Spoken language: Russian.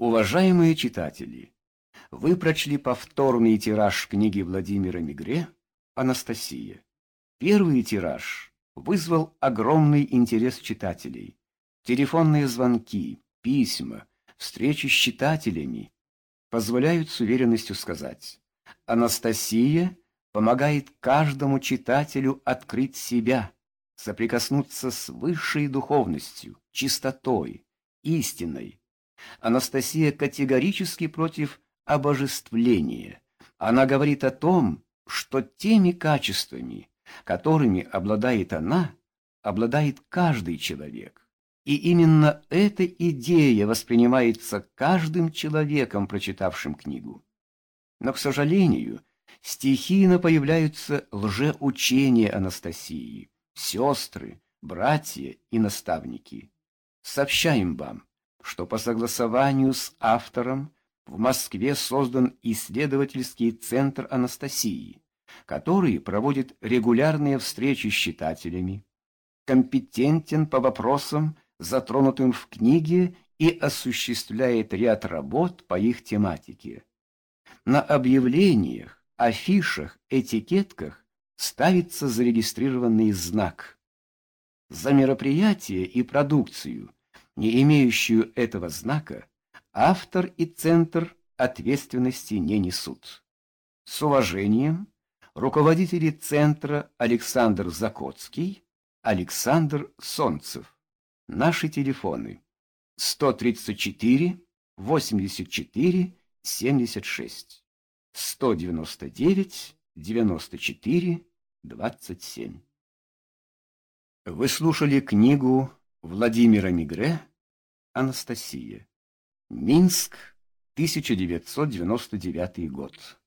Уважаемые читатели, вы прочли повторный тираж книги Владимира Мигре «Анастасия». Первый тираж вызвал огромный интерес читателей. Телефонные звонки, письма, встречи с читателями позволяют с уверенностью сказать, Анастасия помогает каждому читателю открыть себя, соприкоснуться с высшей духовностью, чистотой, истиной. Анастасия категорически против обожествления. Она говорит о том, что теми качествами, которыми обладает она, обладает каждый человек. И именно эта идея воспринимается каждым человеком, прочитавшим книгу. Но, к сожалению, стихийно появляются лжеучения Анастасии, сестры, братья и наставники. Сообщаем вам, что по согласованию с автором в Москве создан исследовательский центр Анастасии, который проводит регулярные встречи с читателями, компетентен по вопросам, затронутым в книге, и осуществляет ряд работ по их тематике. На объявлениях, афишах, этикетках ставится зарегистрированный знак. За мероприятие и продукцию, не имеющую этого знака, автор и центр ответственности не несут. С уважением, руководители центра Александр Закотский, Александр Солнцев. Наши телефоны 134 84 76 199 94 27. Вы слушали книгу Владимира Мигре «Анастасия». Минск, 1999 год.